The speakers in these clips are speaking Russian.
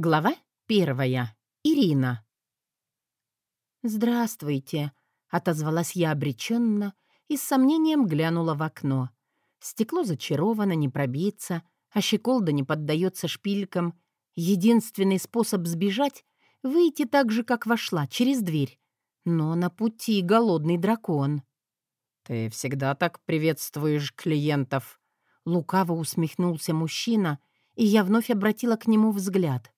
Глава первая. Ирина. «Здравствуйте», — отозвалась я обреченно и с сомнением глянула в окно. Стекло зачаровано, не пробиться, а щеколда не поддается шпилькам. Единственный способ сбежать — выйти так же, как вошла, через дверь. Но на пути голодный дракон. «Ты всегда так приветствуешь клиентов», — лукаво усмехнулся мужчина, и я вновь обратила к нему взгляд —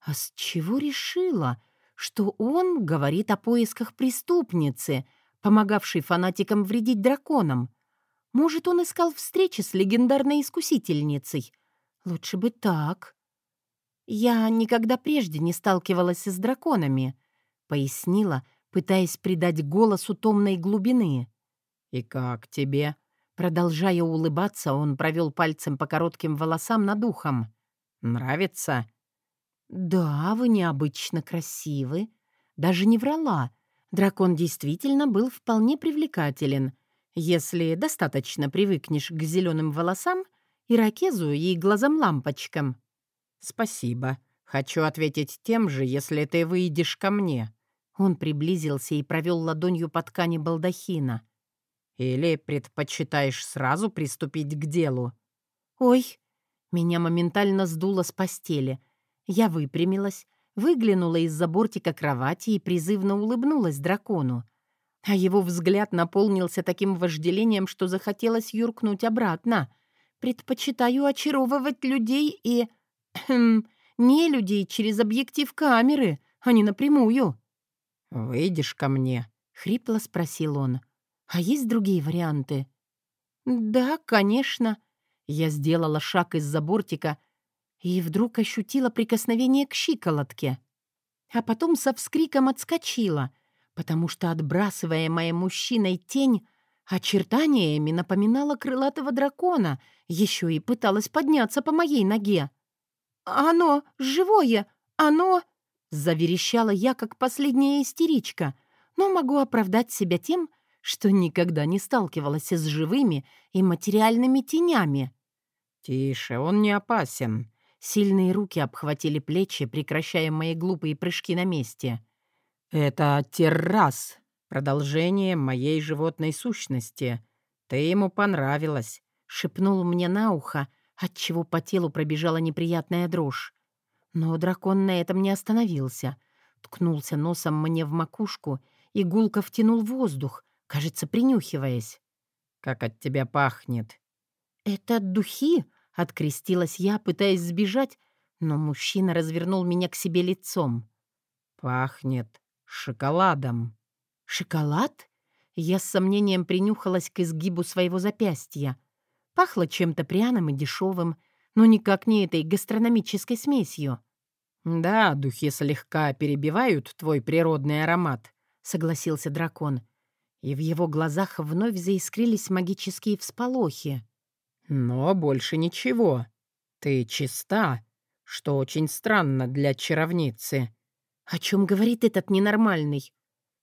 а с чего решила, что он говорит о поисках преступницы, помогавшей фанатикам вредить драконам? Может, он искал встречи с легендарной искусительницей? Лучше бы так. Я никогда прежде не сталкивалась с драконами, пояснила, пытаясь придать голосу томной глубины. «И как тебе?» Продолжая улыбаться, он провел пальцем по коротким волосам над ухом. «Нравится?» «Да, вы необычно красивы». Даже не врала. Дракон действительно был вполне привлекателен, если достаточно привыкнешь к зеленым волосам, ирокезу и глазам-лампочкам. «Спасибо. Хочу ответить тем же, если ты выйдешь ко мне». Он приблизился и провел ладонью по ткани балдахина. «Или предпочитаешь сразу приступить к делу?» «Ой!» Меня моментально сдуло с постели — я выпрямилась, выглянула из-за бортика кровати и призывно улыбнулась дракону. А его взгляд наполнился таким вожделением, что захотелось юркнуть обратно. Предпочитаю очаровывать людей и... Не людей через объектив камеры, а не напрямую. «Выйдешь ко мне?» — хрипло спросил он. «А есть другие варианты?» «Да, конечно». Я сделала шаг из-за бортика — и вдруг ощутила прикосновение к щиколотке. А потом со вскриком отскочила, потому что, отбрасываемая мужчиной тень, очертаниями напоминала крылатого дракона, еще и пыталась подняться по моей ноге. «Оно живое! Оно...» — заверещала я, как последняя истеричка, но могу оправдать себя тем, что никогда не сталкивалась с живыми и материальными тенями. «Тише, он не опасен», Сильные руки обхватили плечи, прекращая мои глупые прыжки на месте. «Это террас, продолжение моей животной сущности. Ты ему понравилась», — шепнул мне на ухо, отчего по телу пробежала неприятная дрожь. Но дракон на этом не остановился. Ткнулся носом мне в макушку и гулко втянул воздух, кажется, принюхиваясь. «Как от тебя пахнет!» «Это духи?» Открестилась я, пытаясь сбежать, но мужчина развернул меня к себе лицом. «Пахнет шоколадом». «Шоколад?» Я с сомнением принюхалась к изгибу своего запястья. Пахло чем-то пряным и дешевым, но никак не этой гастрономической смесью. «Да, духи слегка перебивают твой природный аромат», — согласился дракон. И в его глазах вновь заискрились магические всполохи. Но больше ничего. Ты чиста, что очень странно для чаровницы». «О чем говорит этот ненормальный?»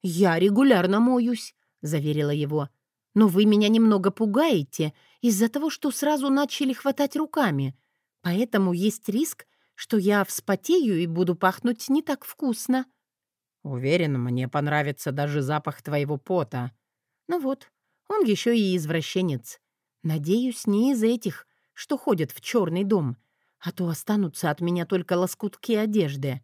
«Я регулярно моюсь», — заверила его. «Но вы меня немного пугаете из-за того, что сразу начали хватать руками. Поэтому есть риск, что я вспотею и буду пахнуть не так вкусно». «Уверен, мне понравится даже запах твоего пота». «Ну вот, он еще и извращенец. Надеюсь, не из этих, что ходят в черный дом, а то останутся от меня только лоскутки одежды.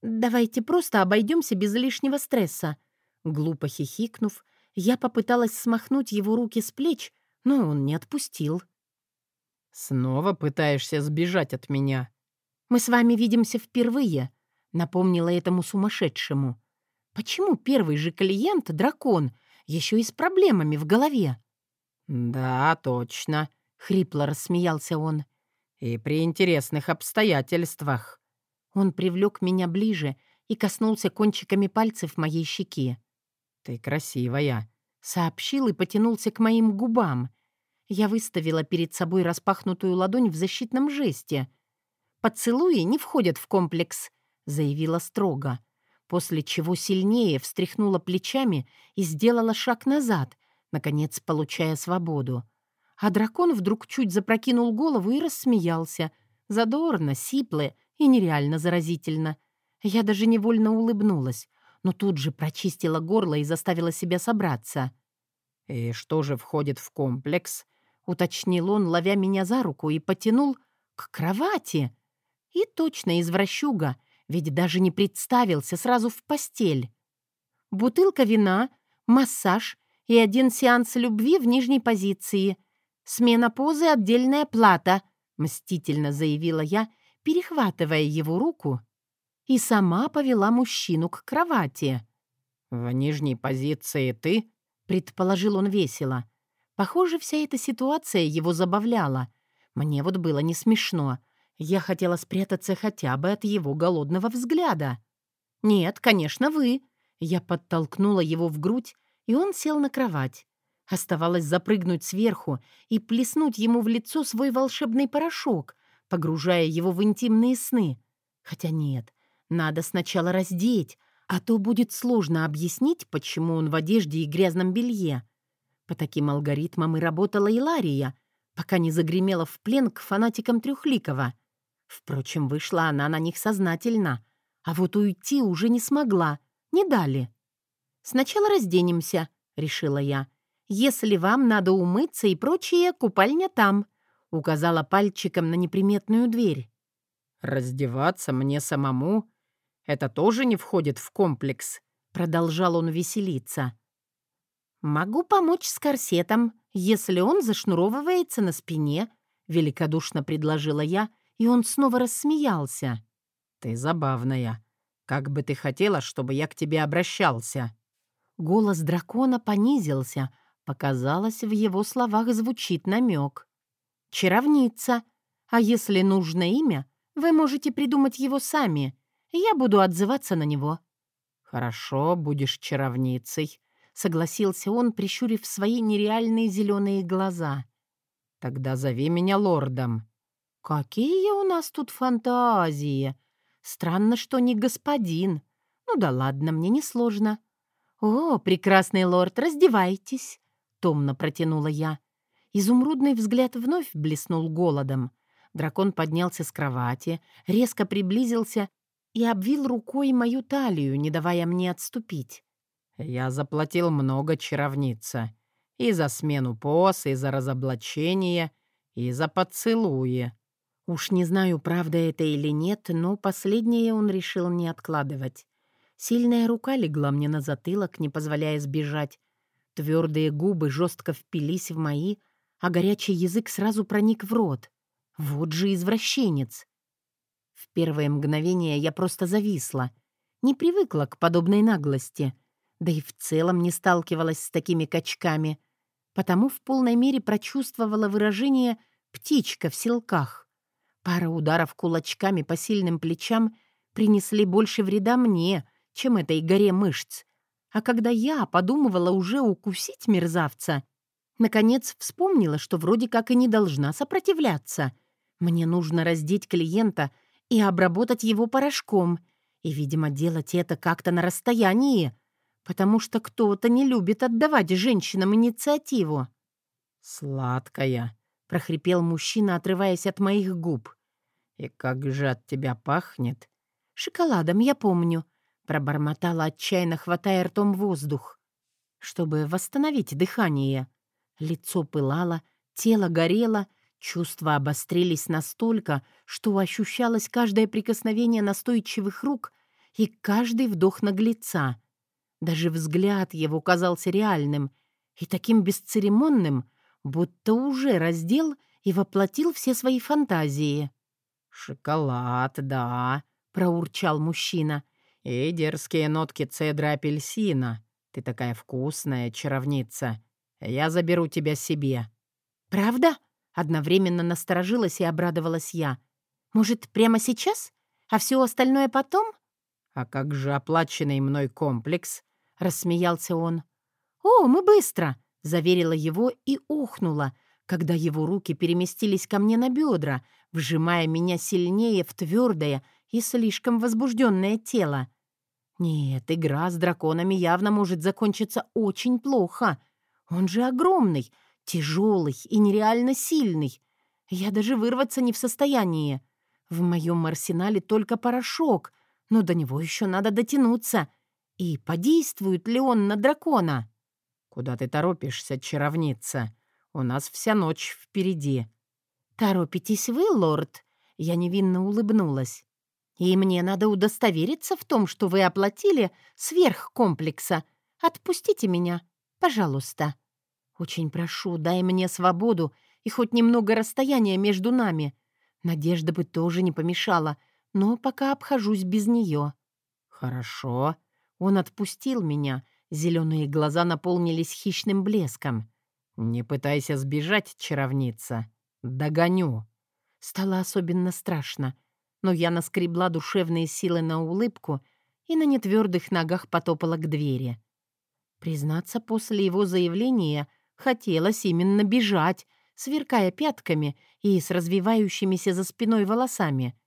Давайте просто обойдемся без лишнего стресса. Глупо хихикнув, я попыталась смахнуть его руки с плеч, но он не отпустил. «Снова пытаешься сбежать от меня?» «Мы с вами видимся впервые», — напомнила этому сумасшедшему. «Почему первый же клиент — дракон, еще и с проблемами в голове?» «Да, точно», — хрипло рассмеялся он. «И при интересных обстоятельствах». Он привлек меня ближе и коснулся кончиками пальцев моей щеки. «Ты красивая», — сообщил и потянулся к моим губам. Я выставила перед собой распахнутую ладонь в защитном жесте. «Поцелуи не входят в комплекс», — заявила строго, после чего сильнее встряхнула плечами и сделала шаг назад — наконец получая свободу. А дракон вдруг чуть запрокинул голову и рассмеялся, задорно, сипло и нереально заразительно. Я даже невольно улыбнулась, но тут же прочистила горло и заставила себя собраться. «И что же входит в комплекс?» — уточнил он, ловя меня за руку и потянул к кровати. И точно извращуга, ведь даже не представился сразу в постель. Бутылка вина, массаж и один сеанс любви в нижней позиции. Смена позы — отдельная плата, — мстительно заявила я, перехватывая его руку, и сама повела мужчину к кровати. «В нижней позиции ты?» — предположил он весело. Похоже, вся эта ситуация его забавляла. Мне вот было не смешно. Я хотела спрятаться хотя бы от его голодного взгляда. «Нет, конечно, вы». Я подтолкнула его в грудь, и он сел на кровать. Оставалось запрыгнуть сверху и плеснуть ему в лицо свой волшебный порошок, погружая его в интимные сны. Хотя нет, надо сначала раздеть, а то будет сложно объяснить, почему он в одежде и грязном белье. По таким алгоритмам и работала Илария, пока не загремела в плен к фанатикам Трюхликова. Впрочем, вышла она на них сознательно, а вот уйти уже не смогла, не дали. «Сначала разденемся», — решила я. «Если вам надо умыться и прочее, купальня там», — указала пальчиком на неприметную дверь. «Раздеваться мне самому? Это тоже не входит в комплекс?» — продолжал он веселиться. «Могу помочь с корсетом, если он зашнуровывается на спине», — великодушно предложила я, и он снова рассмеялся. «Ты забавная. Как бы ты хотела, чтобы я к тебе обращался?» Голос дракона понизился. Показалось, в его словах звучит намек. «Чаровница. А если нужно имя, вы можете придумать его сами. Я буду отзываться на него». «Хорошо, будешь чаровницей», — согласился он, прищурив свои нереальные зеленые глаза. «Тогда зови меня лордом». «Какие у нас тут фантазии! Странно, что не господин. Ну да ладно, мне не сложно». «О, прекрасный лорд, раздевайтесь!» — томно протянула я. Изумрудный взгляд вновь блеснул голодом. Дракон поднялся с кровати, резко приблизился и обвил рукой мою талию, не давая мне отступить. «Я заплатил много, чаровница. И за смену поз, и за разоблачение, и за поцелуи. Уж не знаю, правда это или нет, но последнее он решил не откладывать. Сильная рука легла мне на затылок, не позволяя сбежать. Твердые губы жестко впились в мои, а горячий язык сразу проник в рот. Вот же извращенец. В первое мгновение я просто зависла. Не привыкла к подобной наглости. Да и в целом не сталкивалась с такими качками. Потому в полной мере прочувствовала выражение «птичка в селках». Пара ударов кулачками по сильным плечам принесли больше вреда мне, чем этой горе мышц. А когда я подумывала уже укусить мерзавца, наконец вспомнила, что вроде как и не должна сопротивляться. Мне нужно раздеть клиента и обработать его порошком, и, видимо, делать это как-то на расстоянии, потому что кто-то не любит отдавать женщинам инициативу. «Сладкая», — прохрипел мужчина, отрываясь от моих губ. «И как же от тебя пахнет!» «Шоколадом, я помню», — пробормотала отчаянно, хватая ртом воздух, чтобы восстановить дыхание. Лицо пылало, тело горело, чувства обострились настолько, что ощущалось каждое прикосновение настойчивых рук и каждый вдох наглеца. Даже взгляд его казался реальным и таким бесцеремонным, будто уже раздел и воплотил все свои фантазии. «Шоколад, да», — проурчал мужчина. «И дерзкие нотки цедра апельсина. Ты такая вкусная, чаровница. Я заберу тебя себе». «Правда?» — одновременно насторожилась и обрадовалась я. «Может, прямо сейчас? А все остальное потом?» «А как же оплаченный мной комплекс?» — рассмеялся он. «О, мы быстро!» — заверила его и ухнула, когда его руки переместились ко мне на бедра, вжимая меня сильнее в твердое и слишком возбужденное тело. Нет, игра с драконами явно может закончиться очень плохо. Он же огромный, тяжелый и нереально сильный. Я даже вырваться не в состоянии. В моем арсенале только порошок, но до него еще надо дотянуться. И подействует ли он на дракона? «Куда ты торопишься, чаровница? У нас вся ночь впереди». «Торопитесь вы, лорд?» Я невинно улыбнулась. «И мне надо удостовериться в том, что вы оплатили сверх комплекса. Отпустите меня, пожалуйста. Очень прошу, дай мне свободу и хоть немного расстояния между нами. Надежда бы тоже не помешала, но пока обхожусь без нее». «Хорошо». Он отпустил меня. Зеленые глаза наполнились хищным блеском. «Не пытайся сбежать, чаровница. Догоню». Стало особенно страшно, но я наскребла душевные силы на улыбку и на нетвердых ногах потопала к двери. Признаться, после его заявления хотелось именно бежать, сверкая пятками и с развивающимися за спиной волосами.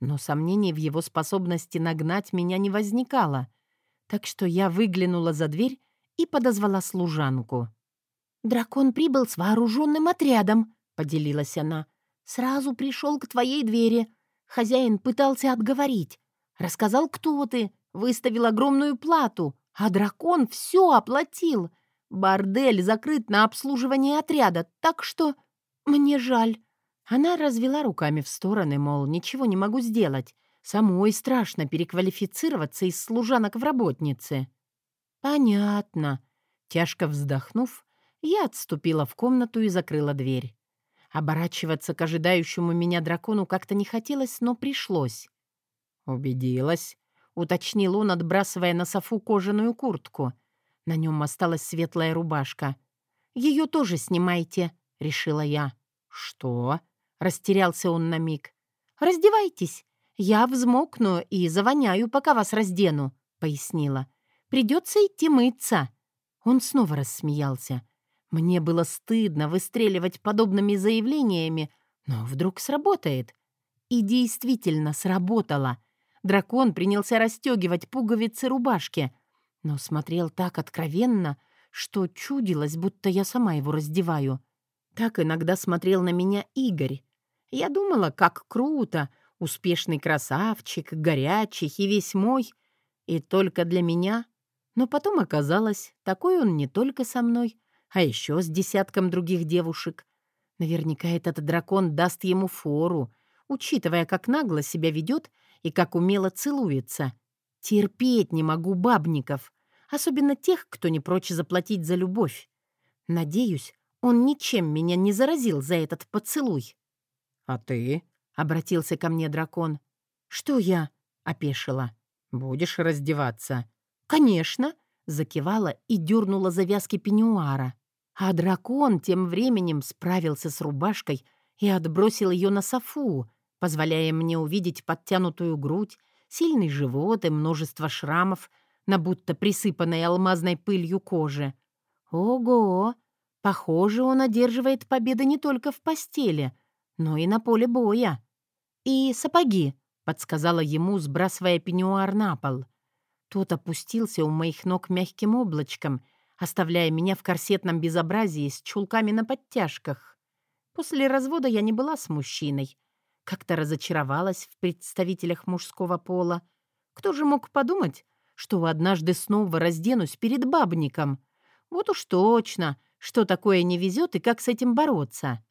Но сомнений в его способности нагнать меня не возникало, так что я выглянула за дверь и подозвала служанку. «Дракон прибыл с вооруженным отрядом», — поделилась она. «Сразу пришел к твоей двери. Хозяин пытался отговорить. Рассказал, кто ты, выставил огромную плату, а дракон все оплатил. Бордель закрыт на обслуживание отряда, так что мне жаль». Она развела руками в стороны, мол, ничего не могу сделать. Самой страшно переквалифицироваться из служанок в работницы. «Понятно». Тяжко вздохнув, я отступила в комнату и закрыла дверь. Оборачиваться к ожидающему меня дракону как-то не хотелось, но пришлось. «Убедилась», — уточнил он, отбрасывая на софу кожаную куртку — на нем осталась светлая рубашка. «Ее тоже снимайте», — решила я. «Что?» — растерялся он на миг. «Раздевайтесь. Я взмокну и завоняю, пока вас раздену», — пояснила. «Придется идти мыться». Он снова рассмеялся. Мне было стыдно выстреливать подобными заявлениями, но вдруг сработает. И действительно сработало. Дракон принялся расстегивать пуговицы рубашки — но смотрел так откровенно, что чудилось, будто я сама его раздеваю. Так иногда смотрел на меня Игорь. Я думала, как круто, успешный красавчик, горячий и весь мой. И только для меня. Но потом оказалось, такой он не только со мной, а еще с десятком других девушек. Наверняка этот дракон даст ему фору, учитывая, как нагло себя ведет и как умело целуется. Терпеть не могу бабников особенно тех, кто не прочь заплатить за любовь. Надеюсь, он ничем меня не заразил за этот поцелуй. «А ты?» — обратился ко мне дракон. «Что я?» — опешила. «Будешь раздеваться?» «Конечно!» — закивала и дернула завязки пеньюара. А дракон тем временем справился с рубашкой и отбросил ее на софу, позволяя мне увидеть подтянутую грудь, сильный живот и множество шрамов — на будто присыпанной алмазной пылью кожи. Ого! Похоже, он одерживает победы не только в постели, но и на поле боя. «И сапоги», — подсказала ему, сбрасывая пеньюар на пол. Тот опустился у моих ног мягким облачком, оставляя меня в корсетном безобразии с чулками на подтяжках. После развода я не была с мужчиной. Как-то разочаровалась в представителях мужского пола. Кто же мог подумать, что однажды снова разденусь перед бабником. Вот уж точно, что такое не везет и как с этим бороться.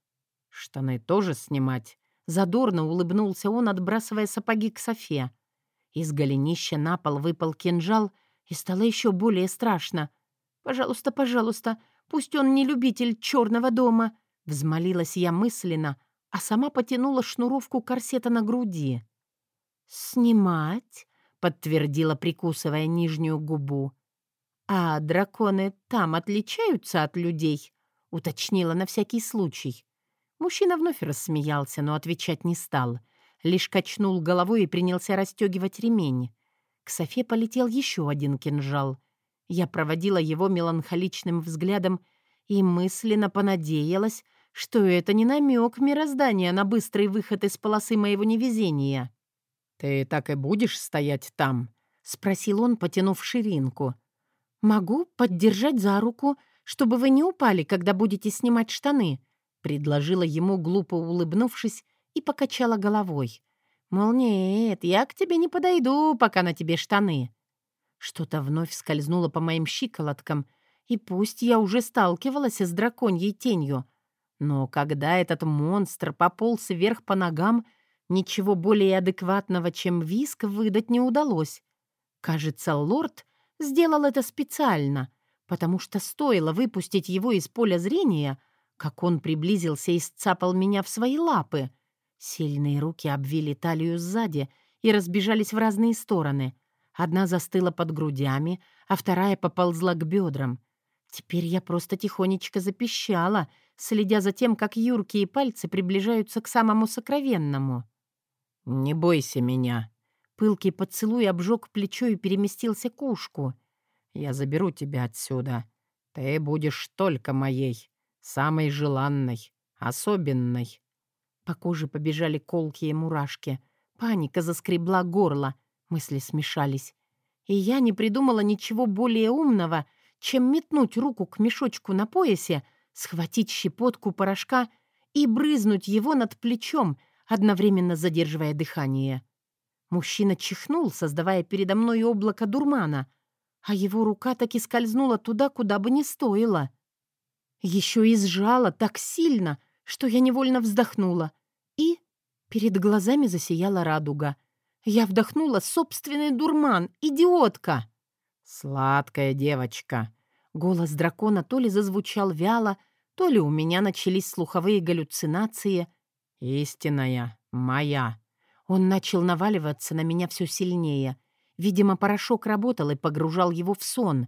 Штаны тоже снимать. Задорно улыбнулся он, отбрасывая сапоги к Софе. Из голенища на пол выпал кинжал, и стало еще более страшно. «Пожалуйста, пожалуйста, пусть он не любитель черного дома», — взмолилась я мысленно, а сама потянула шнуровку корсета на груди. «Снимать?» подтвердила, прикусывая нижнюю губу. «А драконы там отличаются от людей?» — уточнила на всякий случай. Мужчина вновь рассмеялся, но отвечать не стал. Лишь качнул головой и принялся расстегивать ремень. К Софе полетел еще один кинжал. Я проводила его меланхоличным взглядом и мысленно понадеялась, что это не намек мироздания на быстрый выход из полосы моего невезения. «Ты так и будешь стоять там?» — спросил он, потянув ширинку. «Могу поддержать за руку, чтобы вы не упали, когда будете снимать штаны», — предложила ему, глупо улыбнувшись, и покачала головой. Мол, нет, я к тебе не подойду, пока на тебе штаны. Что-то вновь скользнуло по моим щиколоткам, и пусть я уже сталкивалась с драконьей тенью, но когда этот монстр пополз вверх по ногам, ничего более адекватного, чем виск, выдать не удалось. Кажется, лорд сделал это специально, потому что стоило выпустить его из поля зрения, как он приблизился и сцапал меня в свои лапы. Сильные руки обвили талию сзади и разбежались в разные стороны. Одна застыла под грудями, а вторая поползла к бедрам. Теперь я просто тихонечко запищала, следя за тем, как юркие пальцы приближаются к самому сокровенному. «Не бойся меня». Пылкий поцелуй обжег плечо и переместился к ушку. «Я заберу тебя отсюда. Ты будешь только моей, самой желанной, особенной». По коже побежали колкие мурашки. Паника заскребла горло. Мысли смешались. И я не придумала ничего более умного, чем метнуть руку к мешочку на поясе, схватить щепотку порошка и брызнуть его над плечом, одновременно задерживая дыхание. Мужчина чихнул, создавая передо мной облако дурмана, а его рука таки скользнула туда, куда бы не стоило. Еще и сжала так сильно, что я невольно вздохнула. И перед глазами засияла радуга. Я вдохнула собственный дурман. Идиотка! «Сладкая девочка!» Голос дракона то ли зазвучал вяло, то ли у меня начались слуховые галлюцинации. «Истинная, моя!» Он начал наваливаться на меня все сильнее. Видимо, порошок работал и погружал его в сон.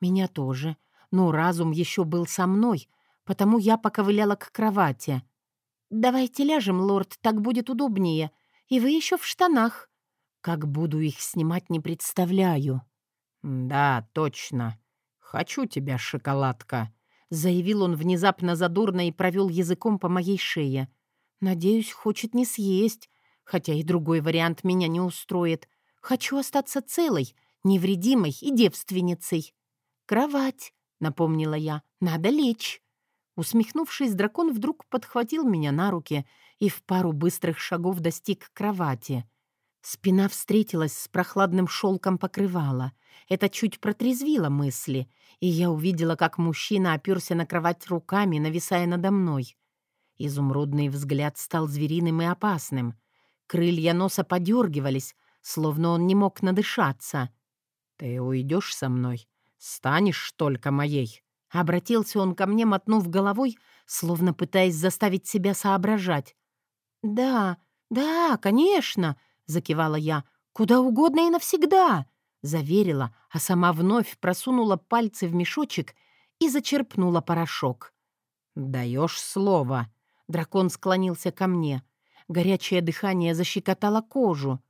Меня тоже. Но разум еще был со мной, потому я поковыляла к кровати. «Давайте ляжем, лорд, так будет удобнее. И вы еще в штанах». Как буду их снимать, не представляю. «Да, точно. Хочу тебя, шоколадка», — заявил он внезапно задорно и провел языком по моей шее. «Надеюсь, хочет не съесть, хотя и другой вариант меня не устроит. Хочу остаться целой, невредимой и девственницей». «Кровать», — напомнила я, — «надо лечь». Усмехнувшись, дракон вдруг подхватил меня на руки и в пару быстрых шагов достиг кровати. Спина встретилась с прохладным шелком покрывала. Это чуть протрезвило мысли, и я увидела, как мужчина оперся на кровать руками, нависая надо мной. Изумрудный взгляд стал звериным и опасным. Крылья носа подергивались, словно он не мог надышаться. «Ты уйдешь со мной? Станешь только моей?» Обратился он ко мне, мотнув головой, словно пытаясь заставить себя соображать. «Да, да, конечно», — закивала я. «Куда угодно и навсегда», — заверила, а сама вновь просунула пальцы в мешочек и зачерпнула порошок. «Даешь слово», Дракон склонился ко мне. Горячее дыхание защекотало кожу.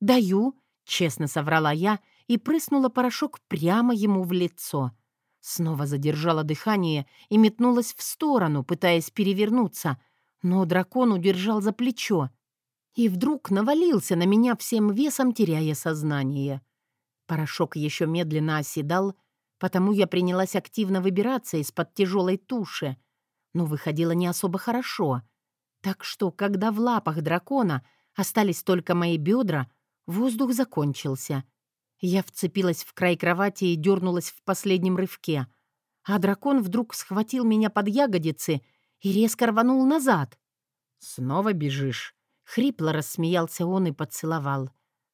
«Даю», — честно соврала я и прыснула порошок прямо ему в лицо. Снова задержала дыхание и метнулась в сторону, пытаясь перевернуться, но дракон удержал за плечо и вдруг навалился на меня всем весом, теряя сознание. Порошок еще медленно оседал, потому я принялась активно выбираться из-под тяжелой туши — но выходило не особо хорошо. Так что, когда в лапах дракона остались только мои бедра, воздух закончился. Я вцепилась в край кровати и дернулась в последнем рывке. А дракон вдруг схватил меня под ягодицы и резко рванул назад. «Снова бежишь?» Хрипло рассмеялся он и поцеловал.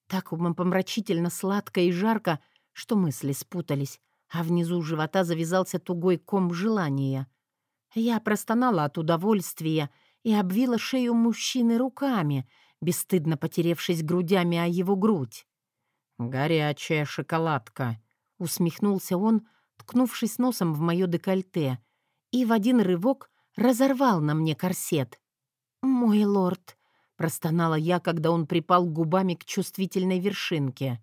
Так умопомрачительно сладко и жарко, что мысли спутались, а внизу живота завязался тугой ком желания — я простонала от удовольствия и обвила шею мужчины руками, бесстыдно потеревшись грудями о его грудь. «Горячая шоколадка», — усмехнулся он, ткнувшись носом в мое декольте, и в один рывок разорвал на мне корсет. «Мой лорд», — простонала я, когда он припал губами к чувствительной вершинке.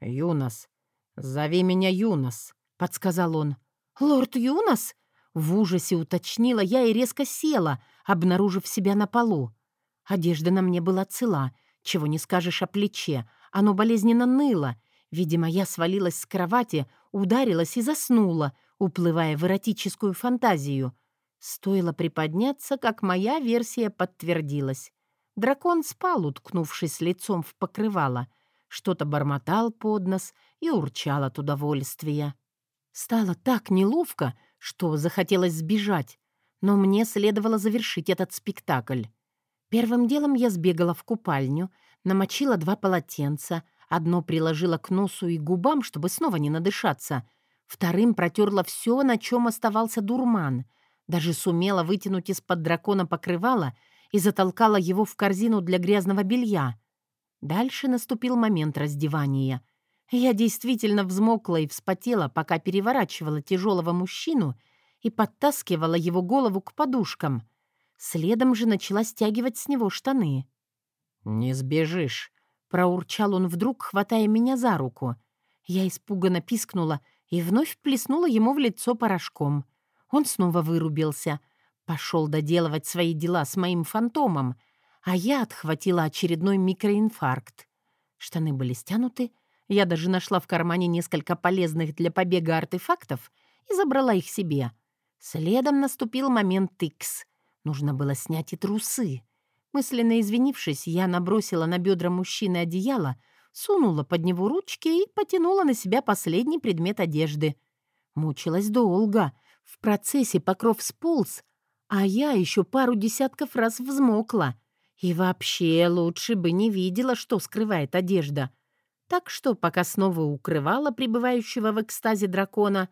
«Юнос, зови меня Юнос», — подсказал он. «Лорд Юнос?» В ужасе уточнила я и резко села, обнаружив себя на полу. Одежда на мне была цела, чего не скажешь о плече. Оно болезненно ныло. Видимо, я свалилась с кровати, ударилась и заснула, уплывая в эротическую фантазию. Стоило приподняться, как моя версия подтвердилась. Дракон спал, уткнувшись лицом в покрывало, что-то бормотал под нос и урчал от удовольствия. Стало так неловко, что захотелось сбежать, но мне следовало завершить этот спектакль. Первым делом я сбегала в купальню, намочила два полотенца, одно приложила к носу и губам, чтобы снова не надышаться, вторым протерла все, на чем оставался дурман, даже сумела вытянуть из-под дракона покрывало и затолкала его в корзину для грязного белья. Дальше наступил момент раздевания. Я действительно взмокла и вспотела, пока переворачивала тяжелого мужчину и подтаскивала его голову к подушкам. Следом же начала стягивать с него штаны. «Не сбежишь», — проурчал он вдруг, хватая меня за руку. Я испуганно пискнула и вновь плеснула ему в лицо порошком. Он снова вырубился — Пошел доделывать свои дела с моим фантомом, а я отхватила очередной микроинфаркт. Штаны были стянуты, я даже нашла в кармане несколько полезных для побега артефактов и забрала их себе. Следом наступил момент икс. Нужно было снять и трусы. Мысленно извинившись, я набросила на бедра мужчины одеяло, сунула под него ручки и потянула на себя последний предмет одежды. Мучилась долго. В процессе покров сполз, а я еще пару десятков раз взмокла. И вообще лучше бы не видела, что скрывает одежда. Так что, пока снова укрывала пребывающего в экстазе дракона,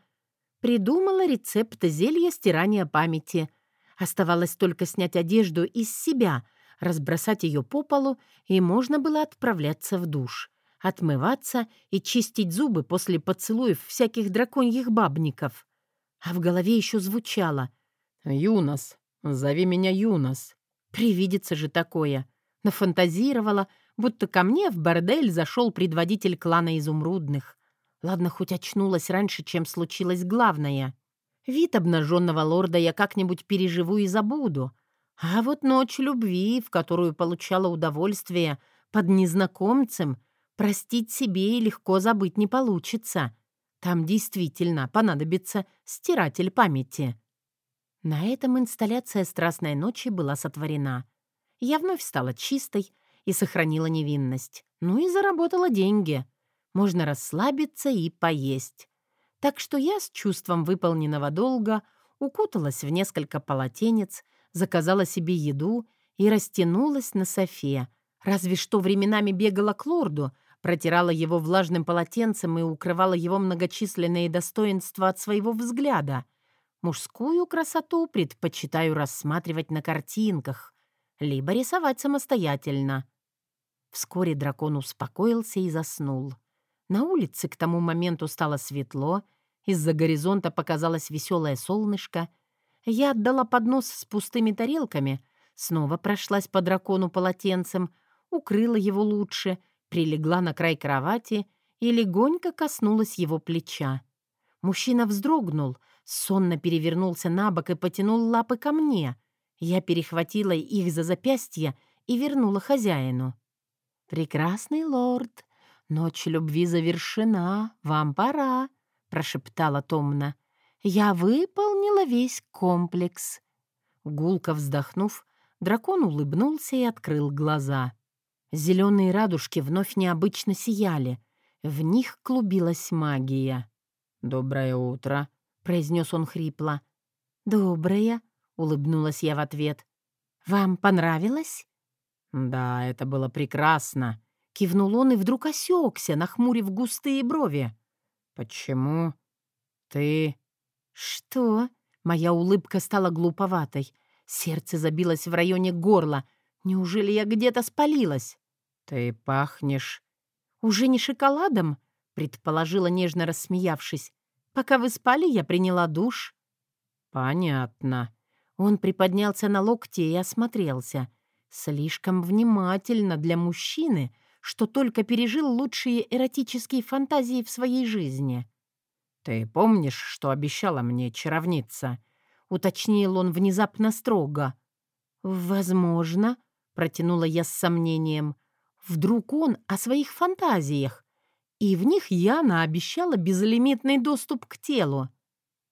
придумала рецепт зелья стирания памяти. Оставалось только снять одежду из себя, разбросать ее по полу, и можно было отправляться в душ, отмываться и чистить зубы после поцелуев всяких драконьих бабников. А в голове еще звучало — «Юнос, зови меня Юнос». Привидится же такое. Нафантазировала, будто ко мне в бордель зашел предводитель клана изумрудных. Ладно, хоть очнулась раньше, чем случилось главное. Вид обнаженного лорда я как-нибудь переживу и забуду. А вот ночь любви, в которую получала удовольствие под незнакомцем, простить себе и легко забыть не получится. Там действительно понадобится стиратель памяти. На этом инсталляция «Страстной ночи» была сотворена. Я вновь стала чистой и сохранила невинность. Ну и заработала деньги. Можно расслабиться и поесть. Так что я с чувством выполненного долга укуталась в несколько полотенец, заказала себе еду и растянулась на софе. Разве что временами бегала к лорду, протирала его влажным полотенцем и укрывала его многочисленные достоинства от своего взгляда — Мужскую красоту предпочитаю рассматривать на картинках, либо рисовать самостоятельно. Вскоре дракон успокоился и заснул. На улице к тому моменту стало светло, из-за горизонта показалось веселое солнышко. Я отдала поднос с пустыми тарелками, снова прошлась по дракону полотенцем, укрыла его лучше, прилегла на край кровати и легонько коснулась его плеча. Мужчина вздрогнул — сонно перевернулся на бок и потянул лапы ко мне. Я перехватила их за запястье и вернула хозяину. «Прекрасный лорд, ночь любви завершена, вам пора», — прошептала томно. «Я выполнила весь комплекс». Гулко вздохнув, дракон улыбнулся и открыл глаза. Зеленые радужки вновь необычно сияли. В них клубилась магия. «Доброе утро», — произнес он хрипло. «Доброе», — улыбнулась я в ответ. «Вам понравилось?» «Да, это было прекрасно», — кивнул он и вдруг осекся, нахмурив густые брови. «Почему ты...» «Что?» Моя улыбка стала глуповатой. Сердце забилось в районе горла. Неужели я где-то спалилась? «Ты пахнешь...» «Уже не шоколадом?» — предположила, нежно рассмеявшись. Пока вы спали, я приняла душ». «Понятно». Он приподнялся на локте и осмотрелся. Слишком внимательно для мужчины, что только пережил лучшие эротические фантазии в своей жизни. «Ты помнишь, что обещала мне чаровница?» — уточнил он внезапно строго. «Возможно», — протянула я с сомнением. «Вдруг он о своих фантазиях? И в них Яна обещала безлимитный доступ к телу.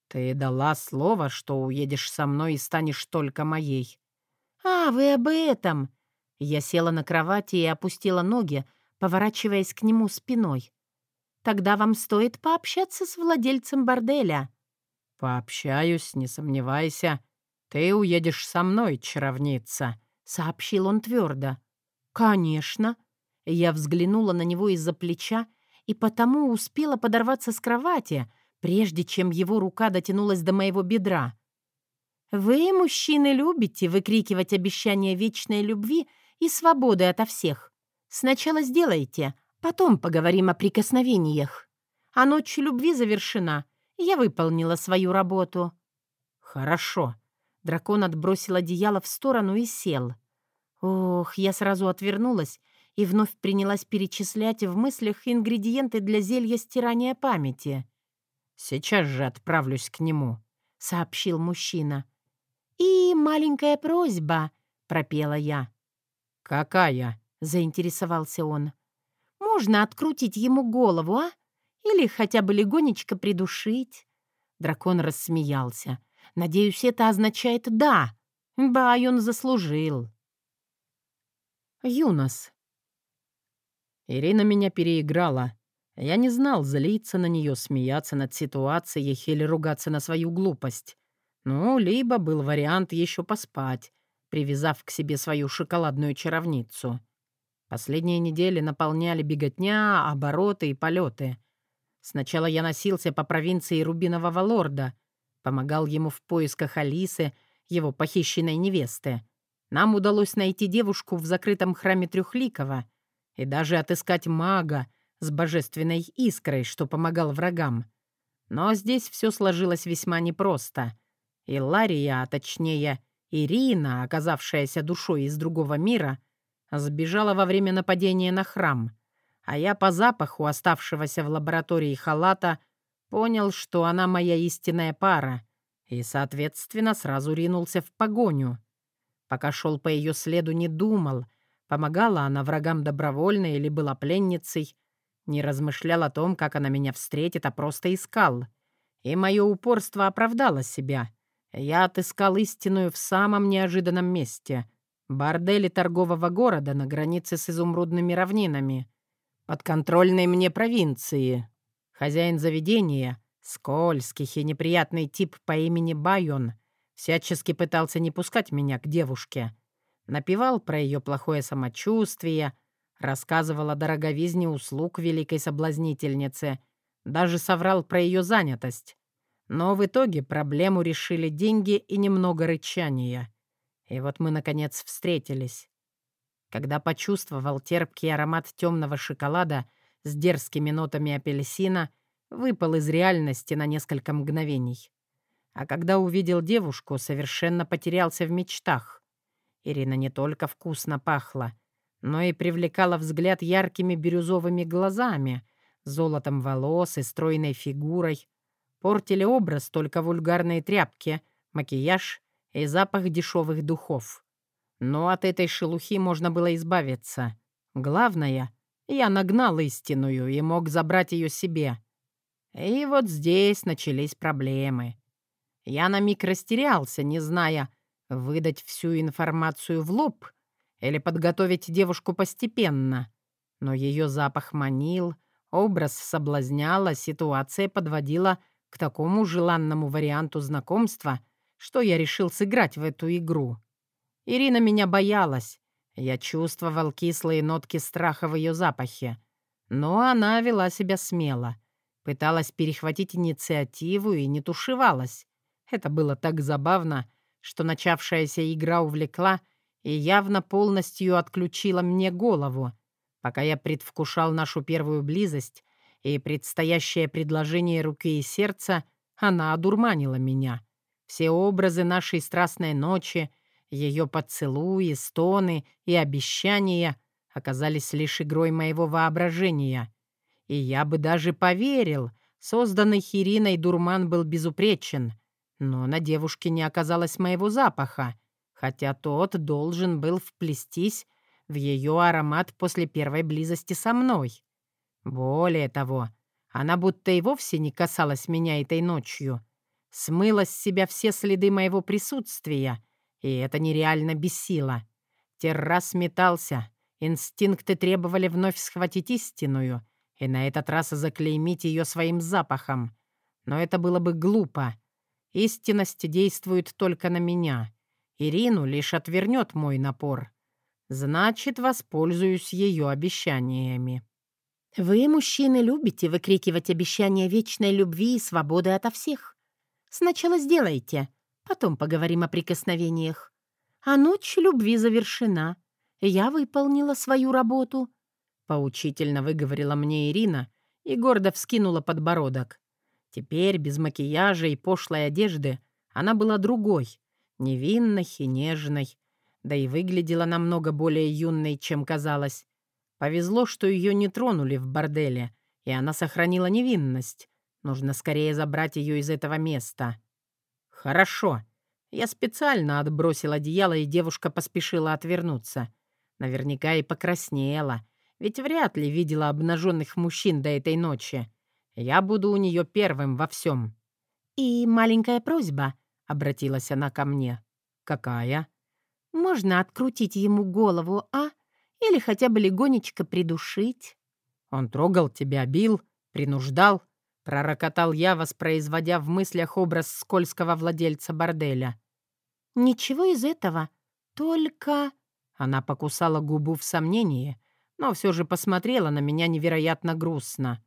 «Ты дала слово, что уедешь со мной и станешь только моей». «А, вы об этом!» Я села на кровати и опустила ноги, поворачиваясь к нему спиной. «Тогда вам стоит пообщаться с владельцем борделя». «Пообщаюсь, не сомневайся. Ты уедешь со мной, чаровница», — сообщил он твердо. «Конечно». Я взглянула на него из-за плеча и потому успела подорваться с кровати, прежде чем его рука дотянулась до моего бедра. «Вы, мужчины, любите выкрикивать обещания вечной любви и свободы ото всех. Сначала сделайте, потом поговорим о прикосновениях. А ночь любви завершена. Я выполнила свою работу». «Хорошо». Дракон отбросил одеяло в сторону и сел. Ох, я сразу отвернулась и вновь принялась перечислять в мыслях ингредиенты для зелья стирания памяти. «Сейчас же отправлюсь к нему», — сообщил мужчина. «И маленькая просьба», — пропела я. «Какая?» — заинтересовался он. «Можно открутить ему голову, а? Или хотя бы легонечко придушить?» Дракон рассмеялся. «Надеюсь, это означает «да». Байон заслужил». Юнос. Ирина меня переиграла. Я не знал, злиться на нее, смеяться над ситуацией или ругаться на свою глупость. Ну, либо был вариант еще поспать, привязав к себе свою шоколадную чаровницу. Последние недели наполняли беготня, обороты и полеты. Сначала я носился по провинции Рубинового лорда, помогал ему в поисках Алисы, его похищенной невесты. Нам удалось найти девушку в закрытом храме Трехликова и даже отыскать мага с божественной искрой, что помогал врагам. Но здесь все сложилось весьма непросто. И Лария, а точнее Ирина, оказавшаяся душой из другого мира, сбежала во время нападения на храм, а я по запаху оставшегося в лаборатории халата понял, что она моя истинная пара, и, соответственно, сразу ринулся в погоню. Пока шел по ее следу, не думал, помогала она врагам добровольно или была пленницей, не размышлял о том, как она меня встретит, а просто искал. И мое упорство оправдало себя. Я отыскал истинную в самом неожиданном месте — борделе торгового города на границе с изумрудными равнинами, подконтрольной мне провинции. Хозяин заведения, скользкий и неприятный тип по имени Байон, Всячески пытался не пускать меня к девушке. Напевал про ее плохое самочувствие, рассказывал о дороговизне услуг великой соблазнительницы, даже соврал про ее занятость. Но в итоге проблему решили деньги и немного рычания. И вот мы, наконец, встретились. Когда почувствовал терпкий аромат темного шоколада с дерзкими нотами апельсина, выпал из реальности на несколько мгновений. А когда увидел девушку, совершенно потерялся в мечтах. Ирина не только вкусно пахла, но и привлекала взгляд яркими бирюзовыми глазами, золотом волос и стройной фигурой. Портили образ только вульгарные тряпки, макияж и запах дешевых духов. Но от этой шелухи можно было избавиться. Главное, я нагнал истинную и мог забрать ее себе. И вот здесь начались проблемы. Я на миг растерялся, не зная, выдать всю информацию в лоб или подготовить девушку постепенно. Но ее запах манил, образ соблазнял, а ситуация подводила к такому желанному варианту знакомства, что я решил сыграть в эту игру. Ирина меня боялась. Я чувствовал кислые нотки страха в ее запахе. Но она вела себя смело. Пыталась перехватить инициативу и не тушевалась. Это было так забавно, что начавшаяся игра увлекла и явно полностью отключила мне голову. Пока я предвкушал нашу первую близость и предстоящее предложение руки и сердца, она одурманила меня. Все образы нашей страстной ночи, ее поцелуи, стоны и обещания оказались лишь игрой моего воображения. И я бы даже поверил, созданный Хириной дурман был безупречен — но на девушке не оказалось моего запаха, хотя тот должен был вплестись в ее аромат после первой близости со мной. Более того, она будто и вовсе не касалась меня этой ночью. Смыла с себя все следы моего присутствия, и это нереально бесило. Террас метался. Инстинкты требовали вновь схватить истинную и на этот раз заклеймить ее своим запахом. Но это было бы глупо. Истинность действует только на меня. Ирину лишь отвернет мой напор. Значит, воспользуюсь ее обещаниями. «Вы, мужчины, любите выкрикивать обещания вечной любви и свободы ото всех. Сначала сделайте, потом поговорим о прикосновениях. А ночь любви завершена. Я выполнила свою работу», — поучительно выговорила мне Ирина и гордо вскинула подбородок. Теперь, без макияжа и пошлой одежды, она была другой, невинной и нежной, да и выглядела намного более юной, чем казалось. Повезло, что ее не тронули в борделе, и она сохранила невинность. Нужно скорее забрать ее из этого места. «Хорошо». Я специально отбросил одеяло, и девушка поспешила отвернуться. Наверняка и покраснела, ведь вряд ли видела обнаженных мужчин до этой ночи. Я буду у нее первым во всем. «И маленькая просьба», — обратилась она ко мне. «Какая?» «Можно открутить ему голову, а? Или хотя бы легонечко придушить?» «Он трогал тебя, бил, принуждал?» Пророкотал я, воспроизводя в мыслях образ скользкого владельца борделя. «Ничего из этого. Только...» Она покусала губу в сомнении, но все же посмотрела на меня невероятно грустно.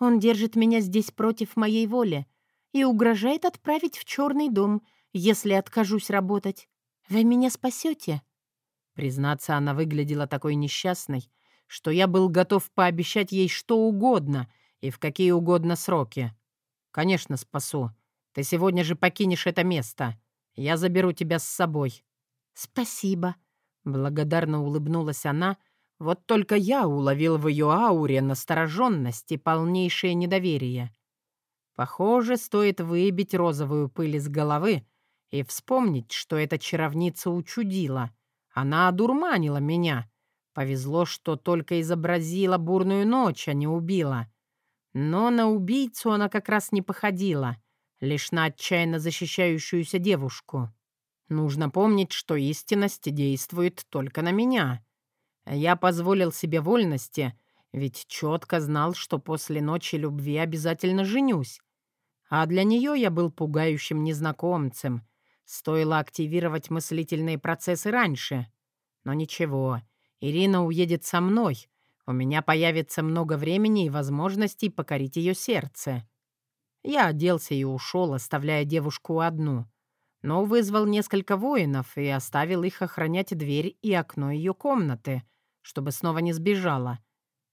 «Он держит меня здесь против моей воли и угрожает отправить в черный дом, если откажусь работать. Вы меня спасете?» Признаться, она выглядела такой несчастной, что я был готов пообещать ей что угодно — и в какие угодно сроки. Конечно, спасу. Ты сегодня же покинешь это место. Я заберу тебя с собой». «Спасибо», — благодарно улыбнулась она. Вот только я уловил в ее ауре настороженность и полнейшее недоверие. Похоже, стоит выбить розовую пыль из головы и вспомнить, что эта чаровница учудила. Она одурманила меня. Повезло, что только изобразила бурную ночь, а не убила. Но на убийцу она как раз не походила, лишь на отчаянно защищающуюся девушку. Нужно помнить, что истинность действует только на меня. Я позволил себе вольности, ведь четко знал, что после ночи любви обязательно женюсь. А для нее я был пугающим незнакомцем. Стоило активировать мыслительные процессы раньше. Но ничего, Ирина уедет со мной, у меня появится много времени и возможностей покорить ее сердце. Я оделся и ушел, оставляя девушку одну. Но вызвал несколько воинов и оставил их охранять дверь и окно ее комнаты, чтобы снова не сбежала.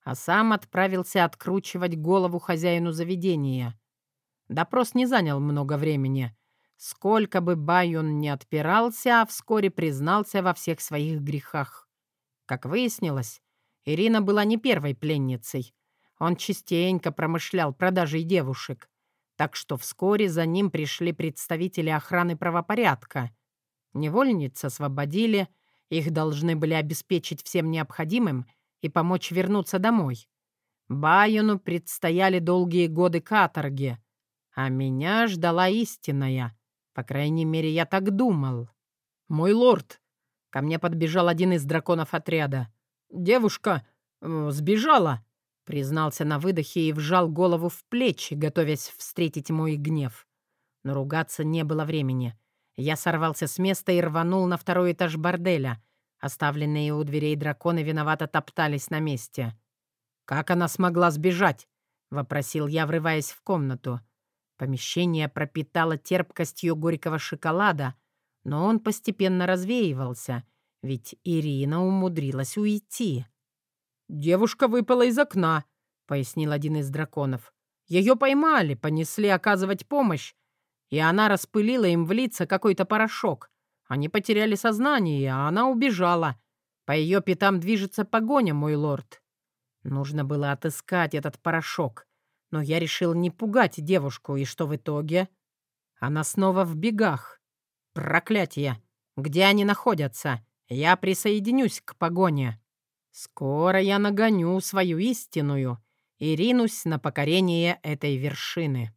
А сам отправился откручивать голову хозяину заведения. Допрос не занял много времени. Сколько бы Байон не отпирался, а вскоре признался во всех своих грехах. Как выяснилось, Ирина была не первой пленницей. Он частенько промышлял продажей девушек. Так что вскоре за ним пришли представители охраны правопорядка. Невольниц освободили, их должны были обеспечить всем необходимым и помочь вернуться домой. Байону предстояли долгие годы каторги, а меня ждала истинная. По крайней мере, я так думал. «Мой лорд!» Ко мне подбежал один из драконов отряда. «Девушка э, сбежала», — признался на выдохе и вжал голову в плечи, готовясь встретить мой гнев. Но ругаться не было времени. Я сорвался с места и рванул на второй этаж борделя. Оставленные у дверей драконы виновато топтались на месте. «Как она смогла сбежать?» — вопросил я, врываясь в комнату. Помещение пропитало терпкостью горького шоколада, но он постепенно развеивался — ведь Ирина умудрилась уйти. «Девушка выпала из окна», — пояснил один из драконов. «Ее поймали, понесли оказывать помощь, и она распылила им в лица какой-то порошок. Они потеряли сознание, а она убежала. По ее пятам движется погоня, мой лорд. Нужно было отыскать этот порошок, но я решил не пугать девушку, и что в итоге? Она снова в бегах. Проклятье! Где они находятся? Я присоединюсь к погоне. Скоро я нагоню свою истинную и ринусь на покорение этой вершины.